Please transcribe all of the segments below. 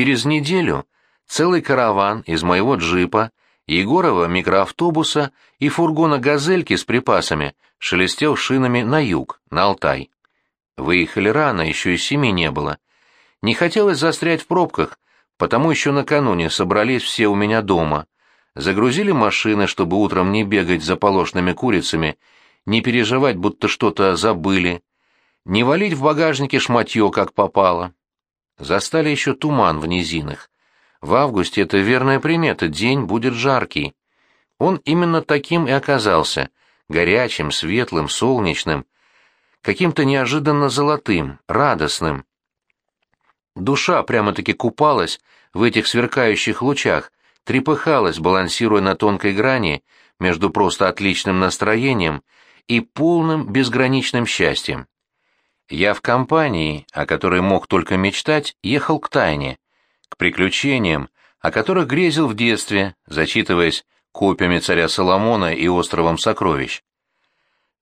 Через неделю целый караван из моего джипа, Егорова микроавтобуса и фургона «Газельки» с припасами шелестел шинами на юг, на Алтай. Выехали рано, еще и семи не было. Не хотелось застрять в пробках, потому еще накануне собрались все у меня дома. Загрузили машины, чтобы утром не бегать за полошными курицами, не переживать, будто что-то забыли, не валить в багажнике шматье, как попало. Застали еще туман в низинах. В августе это верная примета, день будет жаркий. Он именно таким и оказался, горячим, светлым, солнечным, каким-то неожиданно золотым, радостным. Душа прямо-таки купалась в этих сверкающих лучах, трепыхалась, балансируя на тонкой грани между просто отличным настроением и полным безграничным счастьем. Я в компании, о которой мог только мечтать, ехал к тайне, к приключениям, о которых грезил в детстве, зачитываясь копиями царя Соломона и островом сокровищ.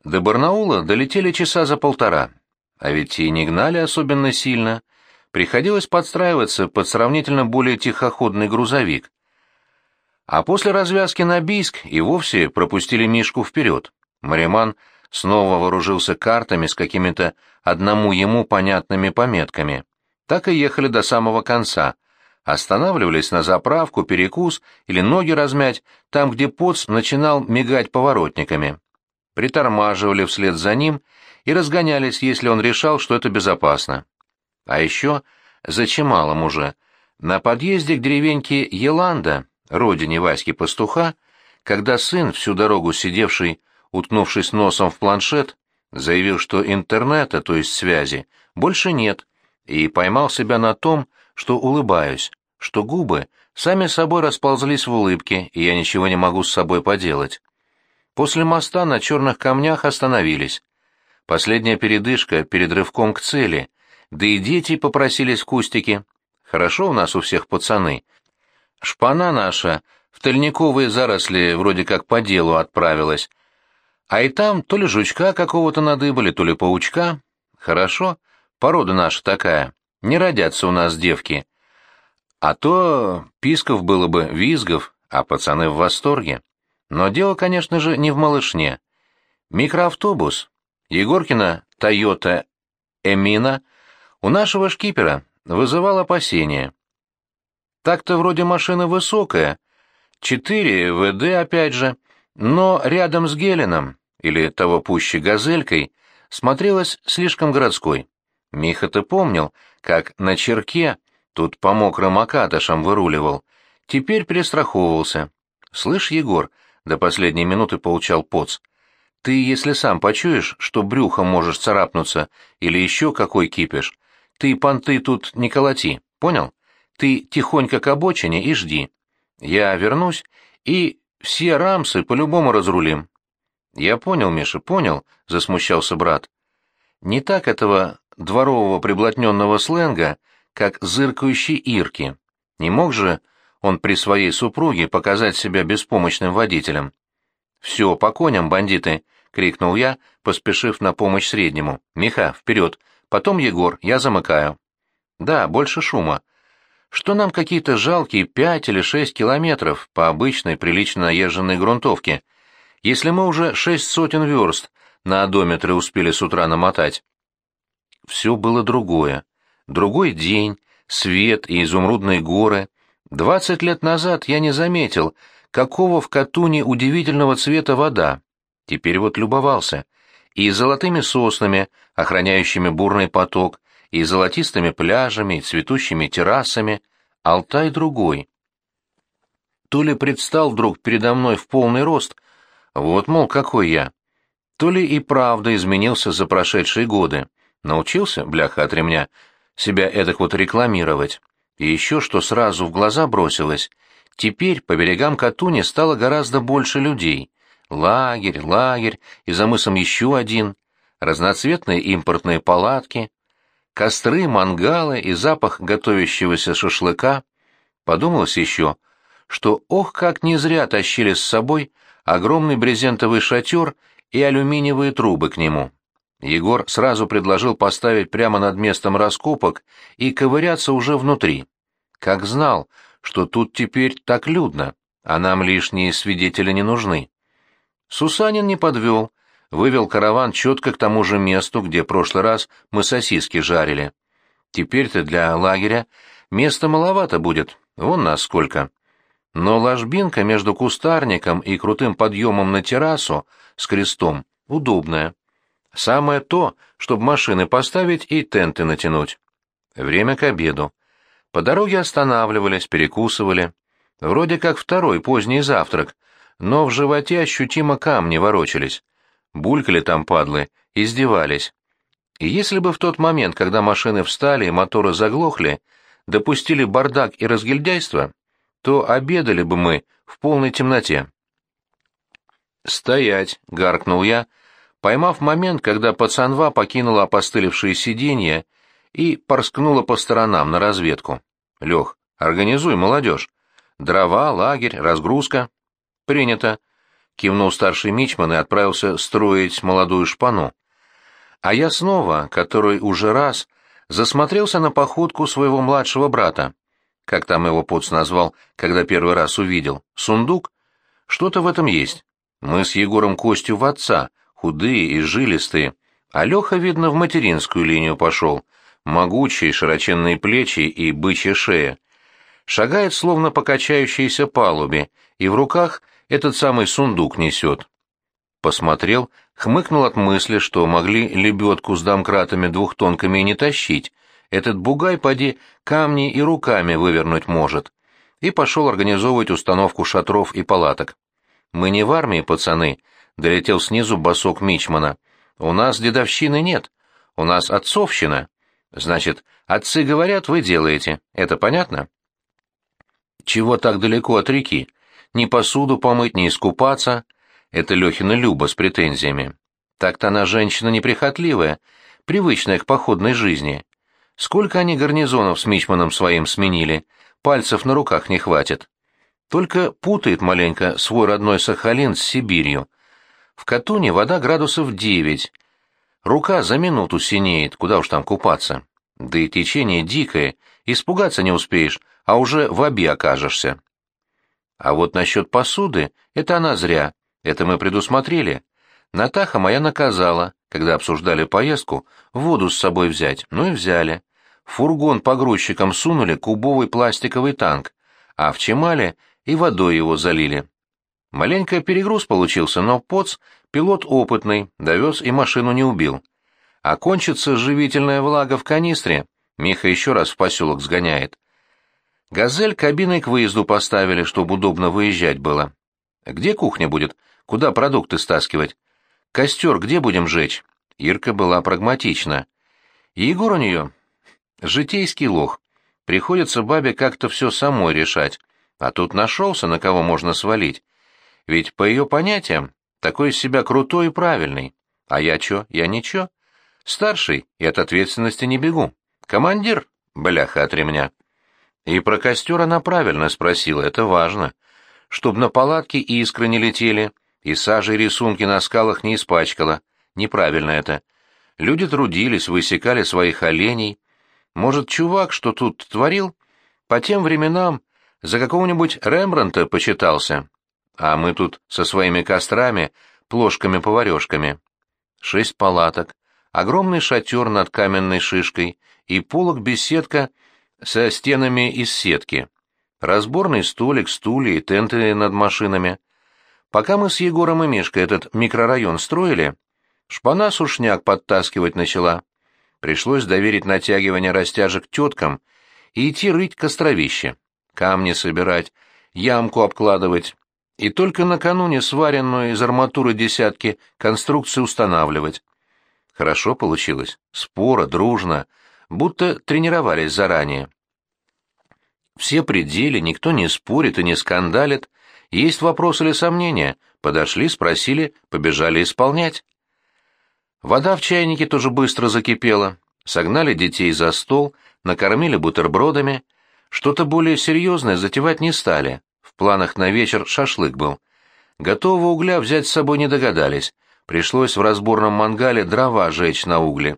До Барнаула долетели часа за полтора, а ведь и не гнали особенно сильно, приходилось подстраиваться под сравнительно более тихоходный грузовик. А после развязки на Бийск и вовсе пропустили Мишку вперед. Мариман снова вооружился картами с какими-то одному ему понятными пометками. Так и ехали до самого конца. Останавливались на заправку, перекус или ноги размять, там, где поц начинал мигать поворотниками. Притормаживали вслед за ним и разгонялись, если он решал, что это безопасно. А еще, за уже, на подъезде к деревеньке Еланда, родине Васьки-пастуха, когда сын, всю дорогу сидевший уткнувшись носом в планшет, заявил, что интернета, то есть связи, больше нет, и поймал себя на том, что улыбаюсь, что губы сами собой расползлись в улыбке, и я ничего не могу с собой поделать. После моста на черных камнях остановились. Последняя передышка перед рывком к цели, да и дети попросились в кустики. Хорошо у нас у всех пацаны. Шпана наша в тальниковые заросли вроде как по делу отправилась, а и там то ли жучка какого-то надыбали, то ли паучка. Хорошо, порода наша такая. Не родятся у нас девки. А то писков было бы визгов, а пацаны в восторге. Но дело, конечно же, не в малышне. Микроавтобус. Егоркина «Тойота Эмина» у нашего шкипера вызывал опасения. Так-то вроде машина высокая. Четыре ВД опять же, но рядом с Геленом или того пуще газелькой, смотрелась слишком городской. Миха-то помнил, как на черке тут по мокрым окатышам выруливал, теперь перестраховывался. «Слышь, Егор», — до последней минуты получал поц, — «ты, если сам почуешь, что брюхом можешь царапнуться или еще какой кипиш, ты понты тут не колоти, понял? Ты тихонько к обочине и жди. Я вернусь, и все рамсы по-любому разрулим. «Я понял, Миша, понял», — засмущался брат. «Не так этого дворового приблотненного сленга, как зыркающий Ирки. Не мог же он при своей супруге показать себя беспомощным водителем?» «Все, по коням, бандиты!» — крикнул я, поспешив на помощь среднему. «Миха, вперед! Потом Егор, я замыкаю». «Да, больше шума. Что нам какие-то жалкие пять или шесть километров по обычной прилично наезженной грунтовке?» если мы уже шесть сотен верст на одометры успели с утра намотать? Все было другое. Другой день, свет и изумрудные горы. Двадцать лет назад я не заметил, какого в Катуне удивительного цвета вода. Теперь вот любовался. И золотыми соснами, охраняющими бурный поток, и золотистыми пляжами, и цветущими террасами. Алтай другой. То ли предстал вдруг передо мной в полный рост — вот, мол, какой я. То ли и правда изменился за прошедшие годы. Научился, бляха от ремня, себя эдак вот рекламировать. И еще что сразу в глаза бросилось. Теперь по берегам Катуни стало гораздо больше людей. Лагерь, лагерь, и за мысом еще один. Разноцветные импортные палатки. Костры, мангалы и запах готовящегося шашлыка. Подумалось еще, что ох, как не зря тащили с собой огромный брезентовый шатер и алюминиевые трубы к нему. Егор сразу предложил поставить прямо над местом раскопок и ковыряться уже внутри. Как знал, что тут теперь так людно, а нам лишние свидетели не нужны. Сусанин не подвел, вывел караван четко к тому же месту, где прошлый раз мы сосиски жарили. Теперь-то для лагеря места маловато будет, вон нас сколько. Но ложбинка между кустарником и крутым подъемом на террасу с крестом удобная. Самое то, чтобы машины поставить и тенты натянуть. Время к обеду. По дороге останавливались, перекусывали. Вроде как второй поздний завтрак, но в животе ощутимо камни ворочались. Булькали там падлы, издевались. И если бы в тот момент, когда машины встали и моторы заглохли, допустили бардак и разгильдяйство, то обедали бы мы в полной темноте. «Стоять!» — гаркнул я, поймав момент, когда пацанва покинула опостылевшие сиденья и порскнула по сторонам на разведку. «Лех, организуй молодежь. Дрова, лагерь, разгрузка». «Принято», — кивнул старший мичман и отправился строить молодую шпану. А я снова, который уже раз, засмотрелся на походку своего младшего брата. Как там его Пуц назвал, когда первый раз увидел? Сундук? Что-то в этом есть. Мы с Егором Костю в отца, худые и жилистые, а Леха, видно, в материнскую линию пошел, могучие широченные плечи и бычья шея. Шагает, словно по палубе, и в руках этот самый сундук несет. Посмотрел, хмыкнул от мысли, что могли лебедку с домкратами двухтонками и не тащить, этот бугай, поди, камни и руками вывернуть может, и пошел организовывать установку шатров и палаток. «Мы не в армии, пацаны», — долетел снизу босок Мичмана. «У нас дедовщины нет, у нас отцовщина. Значит, отцы говорят, вы делаете. Это понятно?» «Чего так далеко от реки? Ни посуду помыть, ни искупаться?» Это Лехина Люба с претензиями. Так-то она женщина неприхотливая, привычная к походной жизни. Сколько они гарнизонов с Мичманом своим сменили, пальцев на руках не хватит. Только путает маленько свой родной Сахалин с Сибирью. В Катуне вода градусов девять. Рука за минуту синеет, куда уж там купаться. Да и течение дикое, испугаться не успеешь, а уже в оби окажешься. А вот насчет посуды — это она зря. Это мы предусмотрели. Натаха моя наказала, когда обсуждали поездку, воду с собой взять. Ну и взяли. Фургон погрузчикам сунули кубовый пластиковый танк, а в Чемале и водой его залили. Маленько перегруз получился, но поц, пилот опытный, довез и машину не убил. А кончится живительная влага в канистре, Миха еще раз в поселок сгоняет. «Газель» кабиной к выезду поставили, чтобы удобно выезжать было. Где кухня будет? Куда продукты стаскивать? Костер где будем жечь? Ирка была прагматична. Егор у нее житейский лох. Приходится бабе как-то все самой решать. А тут нашелся, на кого можно свалить. Ведь, по ее понятиям, такой из себя крутой и правильный. А я чё? Я ничего. Старший, и от ответственности не бегу. Командир, бляха от ремня. И про костер она правильно спросила, это важно. Чтоб на палатке искры не летели, и сажей рисунки на скалах не испачкала. Неправильно это. Люди трудились, высекали своих оленей. Может, чувак, что тут творил, по тем временам за какого-нибудь Рембранта почитался. А мы тут со своими кострами, плошками-поварешками. Шесть палаток, огромный шатер над каменной шишкой и полок-беседка со стенами из сетки. Разборный столик, стулья и тенты над машинами. Пока мы с Егором и Мишкой этот микрорайон строили, шпана сушняк подтаскивать начала. Пришлось доверить натягивание растяжек теткам и идти рыть костровище, камни собирать, ямку обкладывать, и только накануне сваренную из арматуры десятки конструкции устанавливать. Хорошо получилось, споро, дружно, будто тренировались заранее. Все пределы, никто не спорит и не скандалит, есть вопрос или сомнения? Подошли, спросили, побежали исполнять. Вода в чайнике тоже быстро закипела. Согнали детей за стол, накормили бутербродами. Что-то более серьезное затевать не стали. В планах на вечер шашлык был. Готового угля взять с собой не догадались. Пришлось в разборном мангале дрова жечь на угле.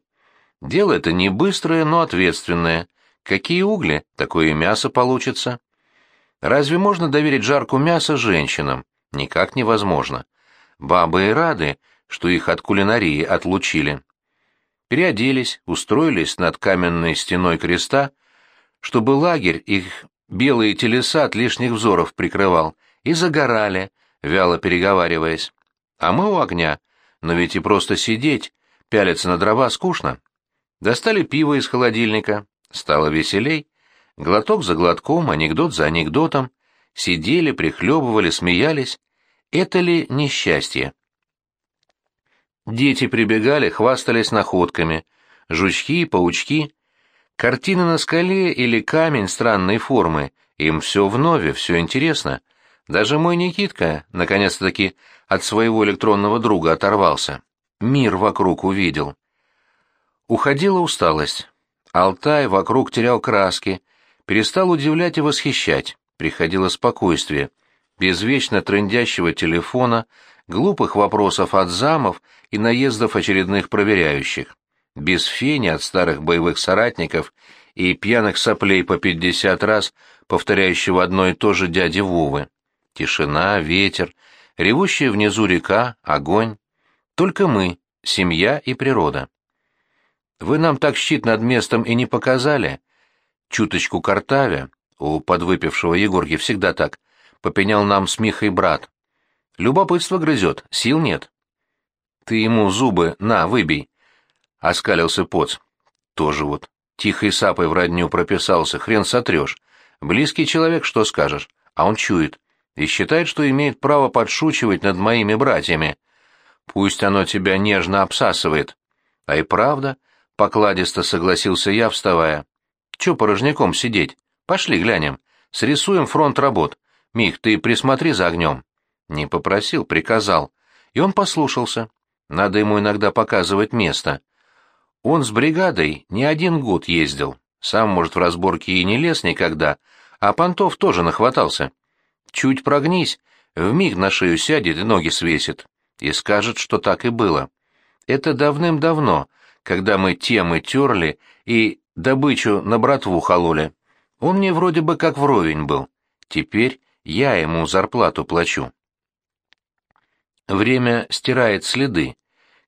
Дело это не быстрое, но ответственное. Какие угли, такое и мясо получится. Разве можно доверить жарку мяса женщинам? Никак невозможно. Бабы и рады, что их от кулинарии отлучили. Переоделись, устроились над каменной стеной креста, чтобы лагерь их белые телеса от лишних взоров прикрывал, и загорали, вяло переговариваясь. А мы у огня, но ведь и просто сидеть, пялиться на дрова скучно. Достали пиво из холодильника, стало веселей. Глоток за глотком, анекдот за анекдотом. Сидели, прихлебывали, смеялись. Это ли несчастье? Дети прибегали, хвастались находками. Жучки, паучки. Картины на скале или камень странной формы. Им все вновь, все интересно. Даже мой Никитка, наконец-таки, от своего электронного друга оторвался. Мир вокруг увидел. Уходила усталость. Алтай вокруг терял краски, перестал удивлять и восхищать, приходило спокойствие. Без вечно трындящего телефона, глупых вопросов от замов и наездов очередных проверяющих. Без фени от старых боевых соратников и пьяных соплей по пятьдесят раз, повторяющего одно и то же дяди Вовы. Тишина, ветер, ревущая внизу река, огонь. Только мы, семья и природа. Вы нам так щит над местом и не показали. Чуточку картавя, у подвыпившего Егорки всегда так, попенял нам с Михой брат. Любопытство грызет, сил нет. Ты ему зубы, на, выбей. Оскалился поц. Тоже вот. Тихой сапой в родню прописался, хрен сотрешь. Близкий человек, что скажешь? А он чует. И считает, что имеет право подшучивать над моими братьями. Пусть оно тебя нежно обсасывает. А и правда, Покладисто согласился я, вставая. Че порожняком сидеть? Пошли глянем. Срисуем фронт работ. Мих, ты присмотри за огнем. Не попросил, приказал. И он послушался. Надо ему иногда показывать место. Он с бригадой не один год ездил. Сам, может, в разборке и не лез никогда, а понтов тоже нахватался. Чуть прогнись, вмиг на шею сядет и ноги свесит. И скажет, что так и было. Это давным-давно, когда мы темы терли и добычу на братву хололи. Он мне вроде бы как вровень был. Теперь я ему зарплату плачу. Время стирает следы.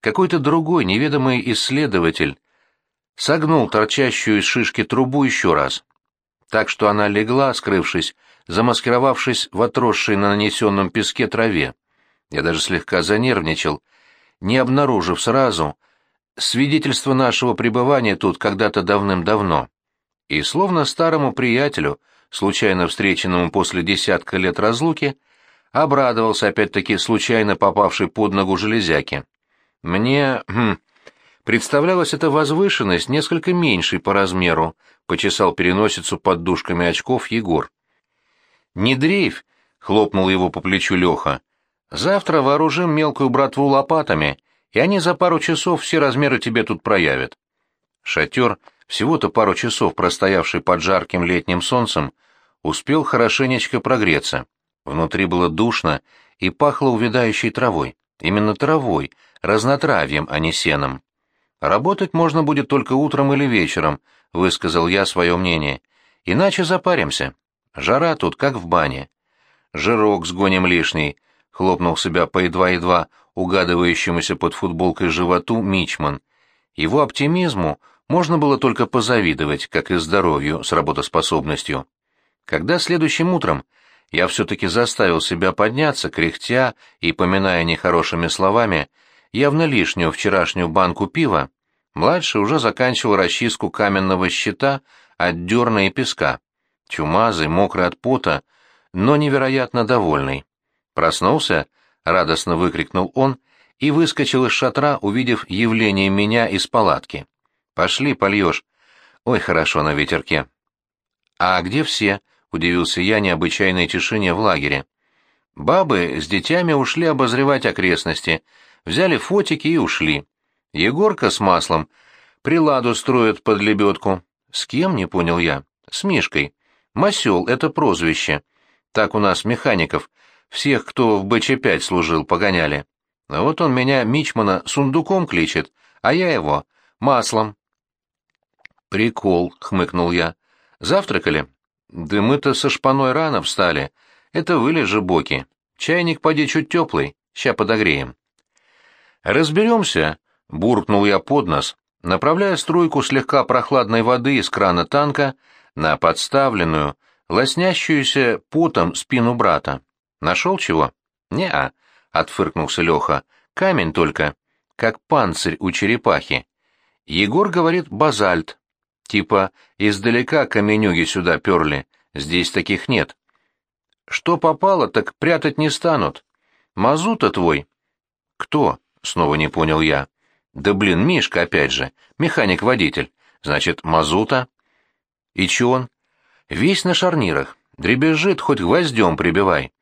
Какой-то другой неведомый исследователь согнул торчащую из шишки трубу еще раз, так что она легла, скрывшись, замаскировавшись в отросшей на нанесенном песке траве. Я даже слегка занервничал, не обнаружив сразу, свидетельство нашего пребывания тут когда-то давным-давно. И словно старому приятелю, случайно встреченному после десятка лет разлуки, обрадовался опять-таки случайно попавшей под ногу железяки. Мне, хм, представлялась эта возвышенность несколько меньшей по размеру, почесал переносицу под дужками очков Егор. «Не дрейфь!» — хлопнул его по плечу Леха. «Завтра вооружим мелкую братву лопатами и они за пару часов все размеры тебе тут проявят. Шатер, всего-то пару часов простоявший под жарким летним солнцем, успел хорошенечко прогреться. Внутри было душно и пахло увядающей травой. Именно травой, разнотравьем, а не сеном. «Работать можно будет только утром или вечером», — высказал я свое мнение. «Иначе запаримся. Жара тут, как в бане. Жирок сгоним лишний», — хлопнул себя по едва-едва угадывающемуся под футболкой животу Мичман. Его оптимизму можно было только позавидовать, как и здоровью с работоспособностью. Когда следующим утром я все-таки заставил себя подняться, кряхтя и поминая нехорошими словами явно лишнюю вчерашнюю банку пива, младший уже заканчивал расчистку каменного щита от дерна и песка, чумазый, мокрый от пота, но невероятно довольный. Проснулся —— радостно выкрикнул он и выскочил из шатра, увидев явление меня из палатки. «Пошли, польешь. Ой, хорошо на ветерке». «А где все?» — удивился я необычайной тишине в лагере. Бабы с детьми ушли обозревать окрестности, взяли фотики и ушли. Егорка с маслом приладу строят под лебедку. С кем, не понял я? С Мишкой. Масел — это прозвище. Так у нас механиков — всех, кто в БЧ-5 служил, погоняли. А вот он меня, Мичмана, сундуком кличет, а я его — маслом. «Прикол», — хмыкнул я. Завтракали? Да мы-то со шпаной рано встали. Это вы ли боки. Чайник поди чуть теплый, ща подогреем. Разберемся, буркнул я под нос, направляя струйку слегка прохладной воды из крана танка на подставленную, лоснящуюся потом спину брата. Нашел чего? Не-а, отфыркнулся Леха. Камень только, как панцирь у черепахи. Егор говорит базальт. Типа издалека каменюги сюда перли, здесь таких нет. Что попало, так прятать не станут. Мазута твой. Кто? Снова не понял я. Да блин, Мишка опять же, механик-водитель. Значит, Мазута? И че он? Весь на шарнирах, дребезжит, хоть гвоздем прибивай.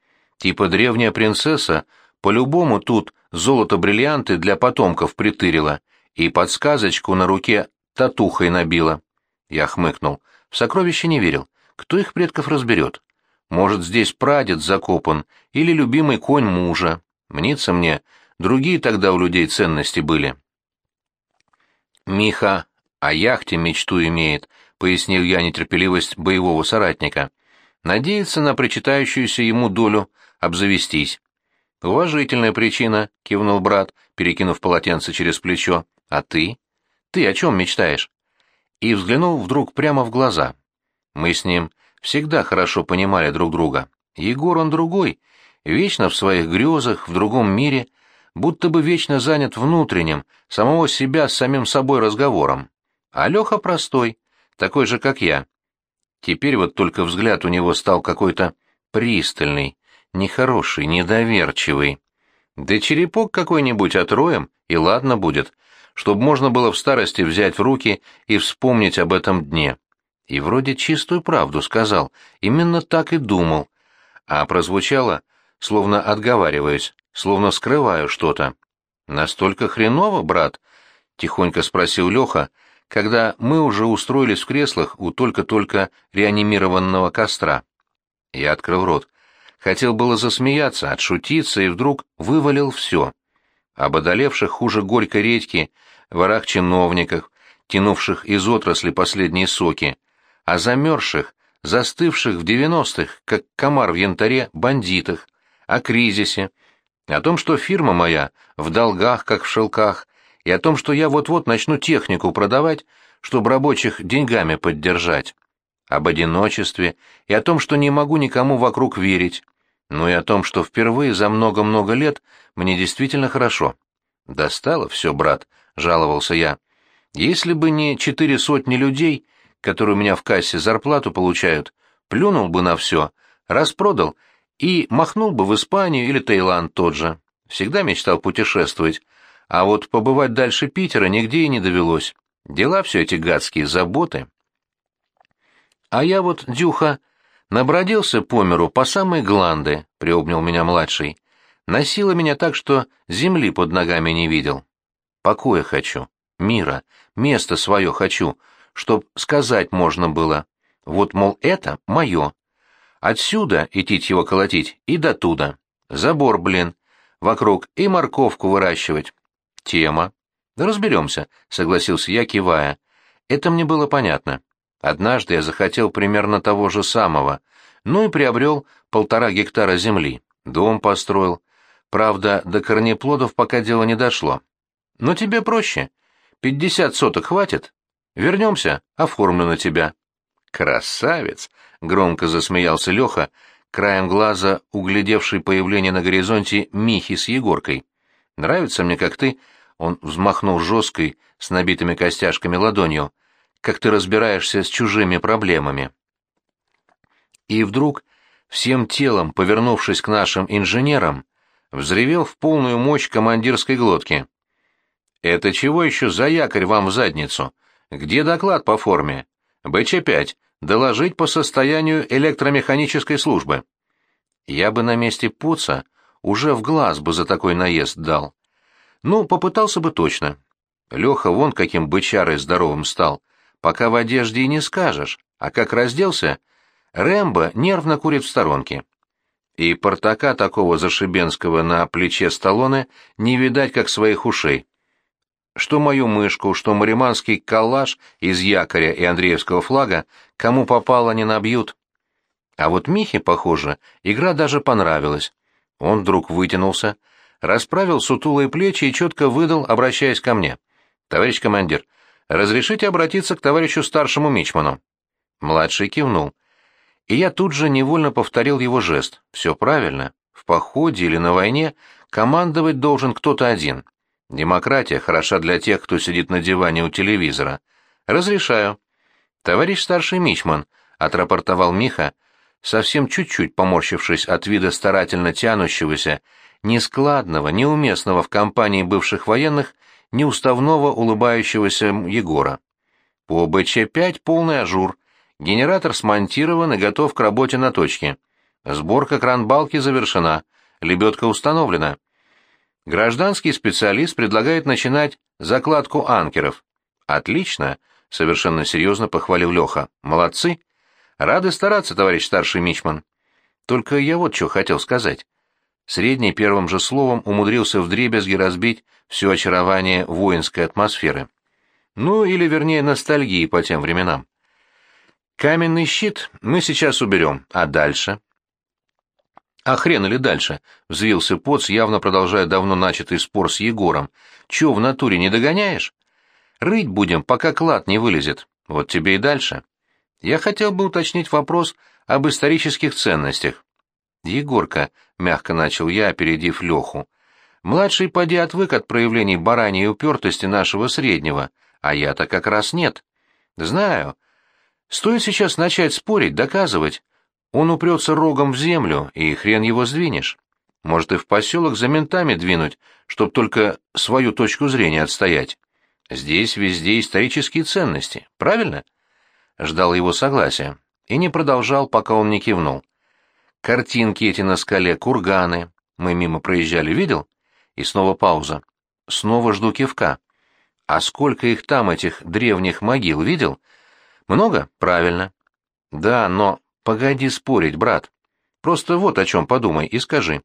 Типа древняя принцесса по-любому тут золото-бриллианты для потомков притырила и подсказочку на руке татухой набила. Я хмыкнул. В сокровище не верил. Кто их предков разберет? Может, здесь прадед закопан или любимый конь мужа. Мнится мне, другие тогда у людей ценности были. Миха о яхте мечту имеет, пояснил я нетерпеливость боевого соратника. Надеется на причитающуюся ему долю обзавестись. «Уважительная причина», — кивнул брат, перекинув полотенце через плечо. «А ты? Ты о чем мечтаешь?» И взглянул вдруг прямо в глаза. Мы с ним всегда хорошо понимали друг друга. Егор он другой, вечно в своих грезах, в другом мире, будто бы вечно занят внутренним, самого себя с самим собой разговором. А Леха простой, такой же, как я. Теперь вот только взгляд у него стал какой-то пристальный, нехороший, недоверчивый. Да черепок какой-нибудь отроем, и ладно будет, чтобы можно было в старости взять в руки и вспомнить об этом дне. И вроде чистую правду сказал, именно так и думал. А прозвучало, словно отговариваясь, словно скрываю что-то. «Настолько хреново, брат?» — тихонько спросил Леха, когда мы уже устроились в креслах у только-только реанимированного костра. Я открыл рот. Хотел было засмеяться, отшутиться, и вдруг вывалил все. Об одолевших хуже горькой редьки, ворах чиновниках, тянувших из отрасли последние соки, о замерзших, застывших в девяностых, как комар в янтаре, бандитах, о кризисе, о том, что фирма моя в долгах, как в шелках, и о том, что я вот-вот начну технику продавать, чтобы рабочих деньгами поддержать, об одиночестве и о том, что не могу никому вокруг верить, но и о том, что впервые за много-много лет мне действительно хорошо. «Достало все, брат», — жаловался я. «Если бы не четыре сотни людей, которые у меня в кассе зарплату получают, плюнул бы на все, распродал и махнул бы в Испанию или Таиланд тот же. Всегда мечтал путешествовать, а вот побывать дальше Питера нигде и не довелось. Дела все эти гадские, заботы». А я вот, Дюха, Набродился по миру по самой гланды, — приобнял меня младший. Носило меня так, что земли под ногами не видел. Покоя хочу, мира, место свое хочу, чтоб сказать можно было. Вот, мол, это мое. Отсюда идти его колотить и до туда. Забор, блин, вокруг и морковку выращивать. Тема. Да разберемся, — согласился я, кивая. Это мне было понятно. Однажды я захотел примерно того же самого, ну и приобрел полтора гектара земли, дом построил. Правда, до корнеплодов пока дело не дошло. Но тебе проще. Пятьдесят соток хватит? Вернемся, оформлю на тебя. Красавец! — громко засмеялся Леха, краем глаза углядевший появление на горизонте Михи с Егоркой. Нравится мне, как ты... Он взмахнул жесткой, с набитыми костяшками ладонью как ты разбираешься с чужими проблемами. И вдруг, всем телом повернувшись к нашим инженерам, взревел в полную мощь командирской глотки. «Это чего еще за якорь вам в задницу? Где доклад по форме? БЧ-5. Доложить по состоянию электромеханической службы». Я бы на месте Пуца уже в глаз бы за такой наезд дал. Ну, попытался бы точно. Леха вон каким бычарой здоровым стал пока в одежде и не скажешь, а как разделся, Рэмбо нервно курит в сторонке. И портака такого зашибенского на плече Сталлоне не видать, как своих ушей. что мою мышку, что мариманский коллаж из якоря и Андреевского флага кому попало не набьют. А вот Михе, похоже, игра даже понравилась. Он вдруг вытянулся, расправил сутулые плечи и четко выдал, обращаясь ко мне. «Товарищ командир, разрешите обратиться к товарищу старшему мичману?» Младший кивнул. И я тут же невольно повторил его жест. «Все правильно. В походе или на войне командовать должен кто-то один. Демократия хороша для тех, кто сидит на диване у телевизора. Разрешаю. Товарищ старший мичман, отрапортовал Миха, совсем чуть-чуть поморщившись от вида старательно тянущегося, нескладного, неуместного в компании бывших военных, неуставного улыбающегося Егора. По БЧ-5 полный ажур. Генератор смонтирован и готов к работе на точке. Сборка кран-балки завершена. Лебедка установлена. Гражданский специалист предлагает начинать закладку анкеров. Отлично, совершенно серьезно похвалил Леха. Молодцы. Рады стараться, товарищ старший мичман. Только я вот что хотел сказать. Средний первым же словом умудрился вдребезги разбить все очарование воинской атмосферы. Ну, или вернее, ностальгии по тем временам. Каменный щит мы сейчас уберем, а дальше? «А хрен или дальше?» — взвился Поц, явно продолжая давно начатый спор с Егором. «Чё, в натуре не догоняешь? Рыть будем, пока клад не вылезет. Вот тебе и дальше». Я хотел бы уточнить вопрос об исторических ценностях. «Егорка», — мягко начал я, опередив Леху, — «младший поди отвык от проявлений бараньей упертости нашего среднего, а я-то как раз нет. Знаю. Стоит сейчас начать спорить, доказывать, он упрется рогом в землю, и хрен его сдвинешь. Может, и в поселок за ментами двинуть, чтоб только свою точку зрения отстоять. Здесь везде исторические ценности, правильно? Ждал его согласия и не продолжал, пока он не кивнул. Картинки эти на скале, курганы. Мы мимо проезжали, видел? И снова пауза. Снова жду кивка. А сколько их там, этих древних могил, видел? Много? Правильно. Да, но Погоди спорить, брат. Просто вот о чем подумай и скажи.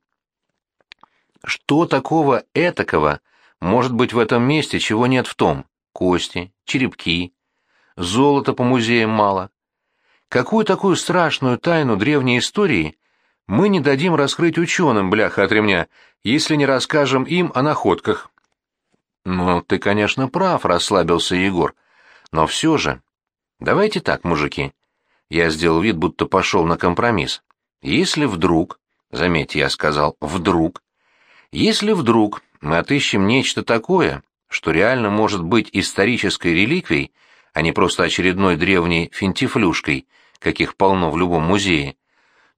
Что такого этакого может быть в этом месте, чего нет в том? Кости, черепки, золота по музеям мало. Какую такую страшную тайну древней истории мы не дадим раскрыть ученым, бляха от ремня, если не расскажем им о находках? Ну, ты, конечно, прав, расслабился Егор. Но все же... Давайте так, мужики. Я сделал вид, будто пошел на компромисс. Если вдруг, заметьте, я сказал «вдруг», если вдруг мы отыщем нечто такое, что реально может быть исторической реликвией, а не просто очередной древней финтифлюшкой, каких полно в любом музее,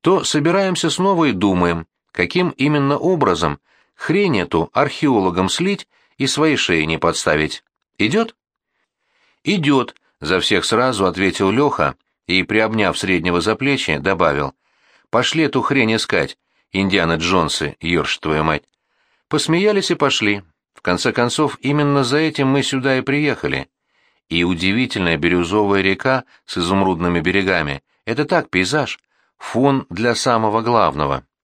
то собираемся снова и думаем, каким именно образом хрень эту археологам слить и своей шеи не подставить. Идет? Идет, за всех сразу ответил Леха, и, приобняв среднего за плечи, добавил, «Пошли эту хрень искать, Индиана Джонсы, ёрш твою мать». Посмеялись и пошли. В конце концов, именно за этим мы сюда и приехали. И удивительная бирюзовая река с изумрудными берегами — это так, пейзаж, фон для самого главного.